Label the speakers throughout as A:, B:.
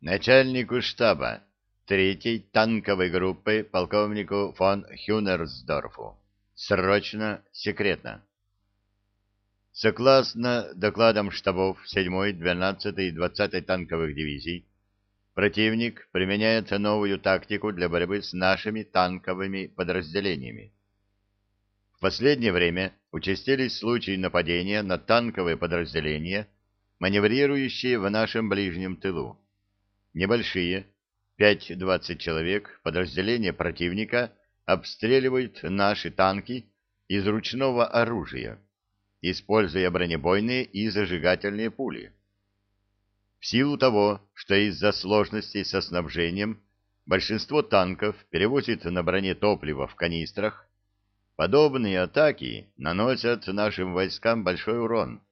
A: начальнику штаба третьей танковой группы полковнику фон Хюнерсдорфу. Срочно, секретно. Согласно докладам штабов 7-й, 12-й и 20-й танковых дивизий, противник применяет новую тактику для борьбы с нашими танковыми подразделениями. В последнее время участились случаи нападения на танковые подразделения, маневрирующие в нашем ближнем тылу. Небольшие, 5-20 человек, подразделения противника обстреливают наши танки из ручного оружия, используя бронебойные и зажигательные пули. В силу того, что из-за сложностей со снабжением большинство танков перевозит на броне топливо в канистрах, подобные атаки наносят нашим войскам большой урон.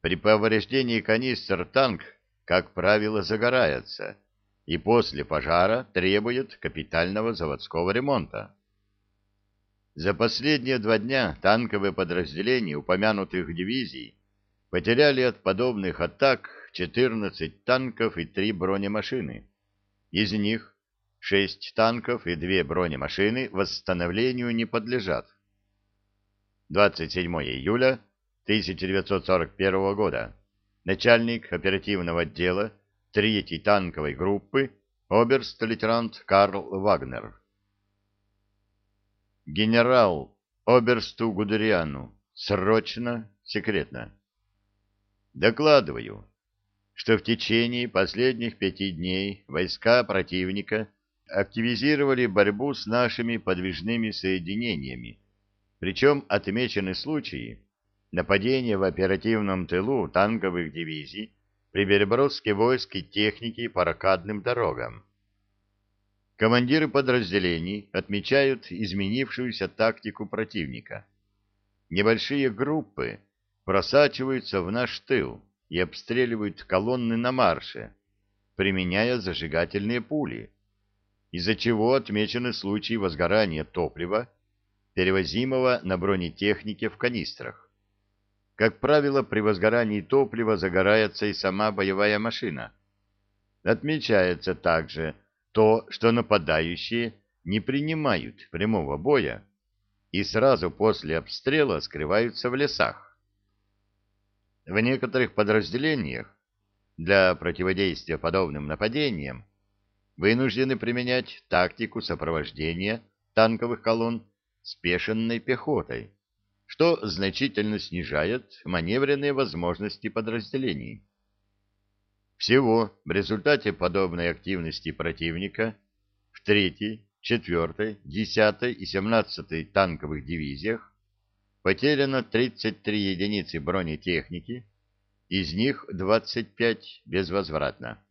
A: При повреждении канистр танк, как правило, загорается и после пожара требует капитального заводского ремонта. За последние два дня танковые подразделения упомянутых дивизий потеряли от подобных атак 14 танков и 3 бронемашины. Из них 6 танков и 2 бронемашины восстановлению не подлежат. 27 июля 1941 года. Начальник оперативного отдела 3-й танковой группы оберст-лейтенант Карл Вагнер. Генерал оберсту Гудериану. Срочно, секретно. Докладываю что в течение последних пяти дней войска противника активизировали борьбу с нашими подвижными соединениями, причем отмечены случаи нападения в оперативном тылу танковых дивизий при переброске войск и техники по ракадным дорогам. Командиры подразделений отмечают изменившуюся тактику противника. Небольшие группы просачиваются в наш тыл, и обстреливают колонны на марше, применяя зажигательные пули, из-за чего отмечены случаи возгорания топлива, перевозимого на бронетехнике в канистрах. Как правило, при возгорании топлива загорается и сама боевая машина. Отмечается также то, что нападающие не принимают прямого боя и сразу после обстрела скрываются в лесах. В некоторых подразделениях для противодействия подобным нападениям вынуждены применять тактику сопровождения танковых колонн спешенной пехотой, что значительно снижает маневренные возможности подразделений. Всего в результате подобной активности противника в 3-й, 4-й, 10-й и 17-й танковых дивизиях Потеряно 33 единицы бронетехники, из них 25 безвозвратно.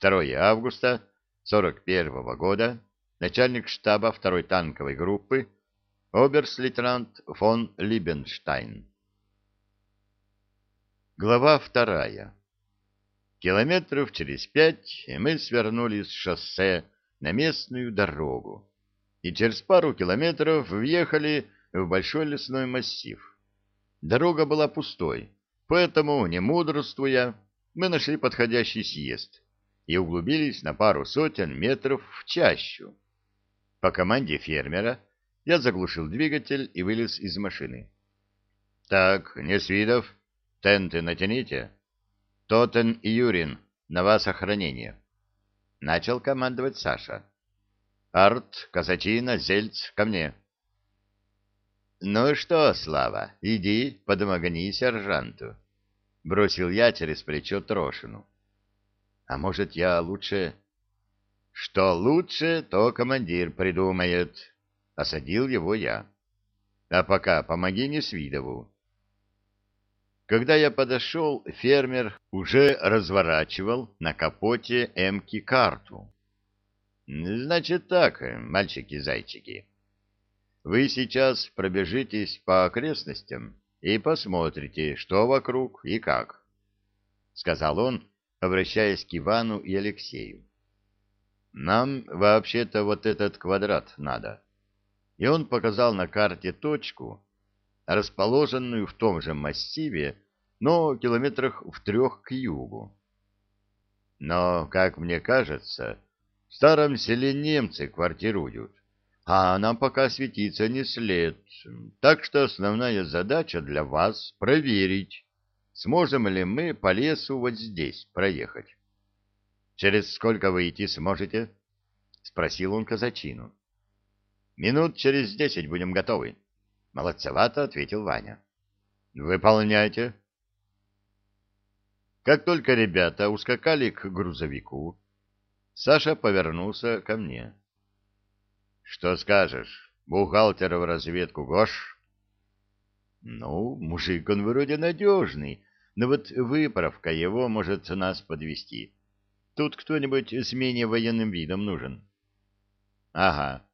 A: 2 августа 41 года начальник штаба 2 танковой группы оберст-лейтенант фон Либенштайн. Глава вторая. Километров через пять мы свернули с шоссе на местную дорогу и через пару километров въехали в большой лесной массив. Дорога была пустой, поэтому, не мудрствуя, мы нашли подходящий съезд и углубились на пару сотен метров в чащу. По команде фермера я заглушил двигатель и вылез из машины. — Так, Несвидов, тенты натяните. Тотен и Юрин, на вас охранение. Начал командовать Саша. — Арт, Казачина, Зельц, ко мне. — «Ну что, Слава, иди, подмогни сержанту», — бросил я через плечо Трошину. «А может, я лучше...» «Что лучше, то командир придумает», — осадил его я. «А пока помоги Несвидову». Когда я подошел, фермер уже разворачивал на капоте эмки карту. «Значит так, мальчики-зайчики». Вы сейчас пробежитесь по окрестностям и посмотрите, что вокруг и как, — сказал он, обращаясь к Ивану и Алексею. Нам вообще-то вот этот квадрат надо. И он показал на карте точку, расположенную в том же массиве, но километрах в трех к югу. Но, как мне кажется, в старом селе немцы квартируют, а нам пока светиться не след. Так что основная задача для вас — проверить, сможем ли мы по лесу вот здесь проехать. — Через сколько вы идти сможете? — спросил он казачину. — Минут через десять будем готовы. — Молодцевато ответил Ваня. — Выполняйте. Как только ребята ускакали к грузовику, Саша повернулся ко мне. — Что скажешь, бухгалтер в разведку Гош? — Ну, мужик он вроде надежный, но вот выправка его может нас подвести. Тут кто-нибудь с менее военным видом нужен. — Ага.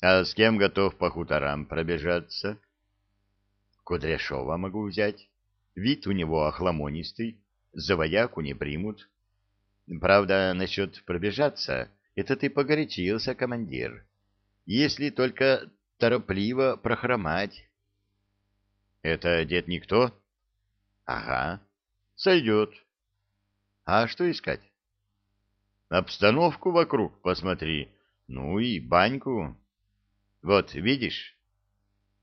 A: А с кем готов по хуторам пробежаться? — Кудряшова могу взять. Вид у него охламонистый, за вояку не примут. Правда, насчет пробежаться, это ты погорячился, командир. Если только торопливо прохромать. — Это дед никто? — Ага. Сойдет. — А что искать? — Обстановку вокруг посмотри. Ну и баньку. Вот, видишь?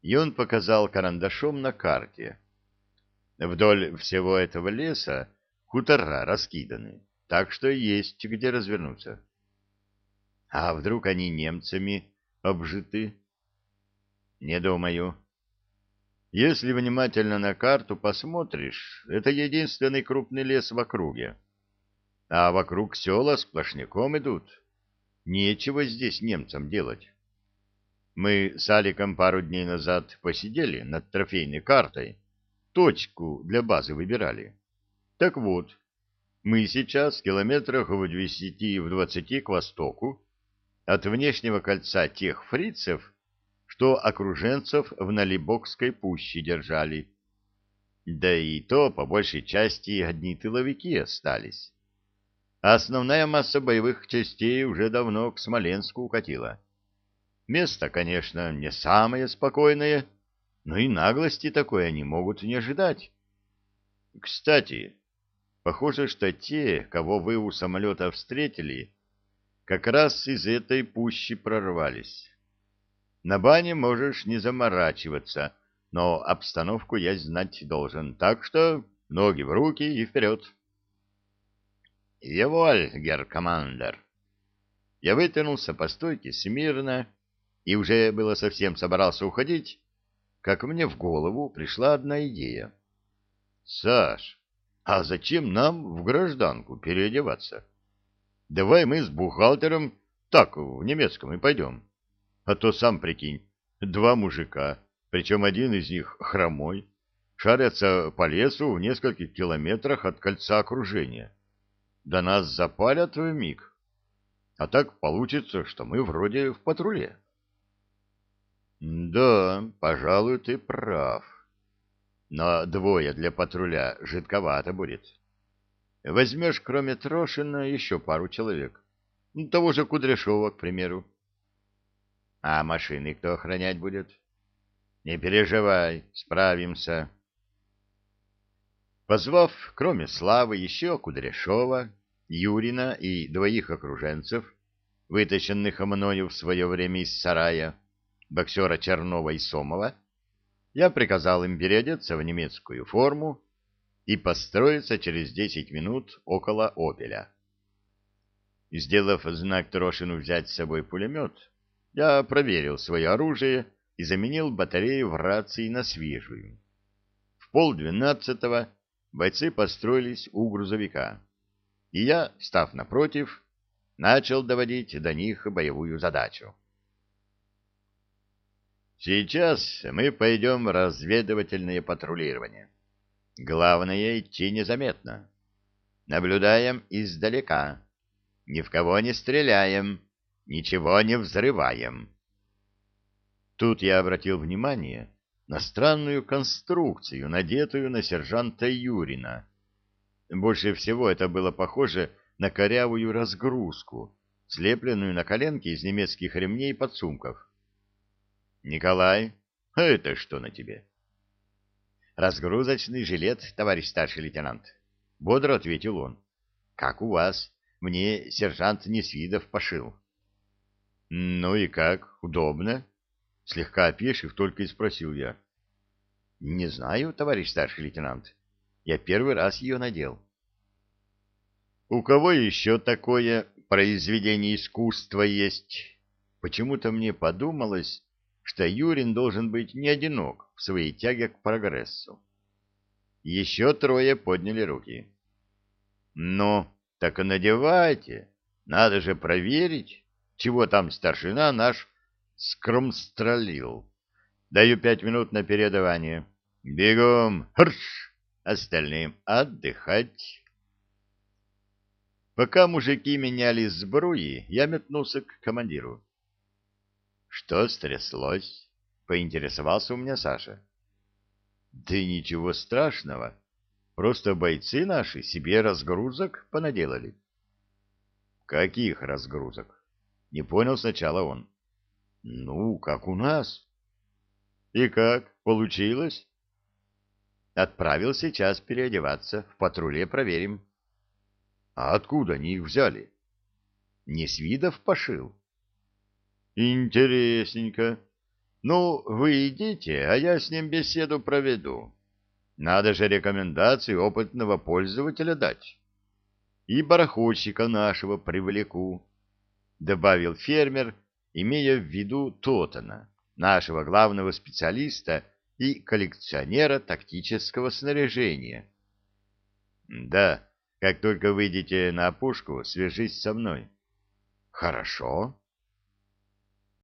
A: И он показал карандашом на карте. Вдоль всего этого леса хутора раскиданы, так что есть где развернуться. А вдруг они немцами обжиты? Не думаю. Если внимательно на карту посмотришь, это единственный крупный лес в округе. А вокруг села сплошняком идут. Нечего здесь немцам делать. Мы с Аликом пару дней назад посидели над трофейной картой, точку для базы выбирали. Так вот, мы сейчас в километрах в десяти в двадцати к востоку от внешнего кольца тех фрицев, что окруженцев в Налибокской пуще держали. Да и то, по большей части, одни тыловики остались. А основная масса боевых частей уже давно к Смоленску укатила. Место, конечно, не самое спокойное, но и наглости такой они могут не ожидать. Кстати, похоже, что те, кого вы у самолета встретили, как раз из этой пущи прорвались. На бане можешь не заморачиваться, но обстановку я знать должен, так что ноги в руки и вперед. «Еволь, герр-командер!» Я вытянулся по стойке смирно и уже было совсем собрался уходить, как мне в голову пришла одна идея. «Саш, а зачем нам в гражданку переодеваться? Давай мы с бухгалтером так в немецком и пойдем. А то сам прикинь, два мужика, причем один из них хромой, шарятся по лесу в нескольких километрах от кольца окружения. Да нас запалят в миг. А так получится, что мы вроде в патруле. Да, пожалуй, ты прав. Но двое для патруля жидковато будет. Возьмешь, кроме Трошина, еще пару человек. Того же Кудряшова, к примеру. А машины кто охранять будет? Не переживай, справимся. Позвав, кроме Славы, еще Кудряшова, Юрина и двоих окруженцев, вытащенных мною в свое время из сарая, боксера Чернова и Сомова, я приказал им переодеться в немецкую форму и построиться через десять минут около «Опеля». Сделав знак Трошину взять с собой пулемет, я проверил свое оружие и заменил батарею в рации на свежую. В полдвенадцатого бойцы построились у грузовика, и я, став напротив, начал доводить до них боевую задачу. Сейчас мы пойдем разведывательное патрулирование. Главное — идти незаметно. Наблюдаем издалека. Ни в кого не стреляем, ничего не взрываем. Тут я обратил внимание на странную конструкцию, надетую на сержанта Юрина. Больше всего это было похоже на корявую разгрузку, слепленную на коленке из немецких ремней и подсумков. «Николай, это что на тебе?» «Разгрузочный жилет, товарищ старший лейтенант», — бодро ответил он. «Как у вас? мне сержант Несвидов пошил. — Ну и как, удобно? — слегка опешив, только и спросил я. — Не знаю, товарищ старший лейтенант. Я первый раз ее надел. — У кого еще такое произведение искусства есть? Почему-то мне подумалось, что Юрин должен быть не одинок в своей тяге к прогрессу. Еще трое подняли руки. «Ну, так надевайте. Надо же проверить, чего там старшина наш скромстролил. Даю пять минут на передавание. Бегом! Хрш! Остальным отдыхать!» Пока мужики меняли сбруи, я метнулся к командиру. Что стряслось? Поинтересовался у меня Саша. Да ничего страшного. Просто бойцы наши себе разгрузок понаделали. Каких разгрузок? Не понял сначала он. Ну, как у нас. И как? Получилось? Отправил сейчас переодеваться. В патруле проверим. А откуда они их взяли? Не с видов пошил. Интересненько. Ну, вы идите, а я с ним беседу проведу. Надо же рекомендации опытного пользователя дать. И барахольщика нашего привлеку, — добавил фермер, имея в виду Тотана, нашего главного специалиста и коллекционера тактического снаряжения. — Да, как только выйдете на опушку, свяжись со мной. — Хорошо.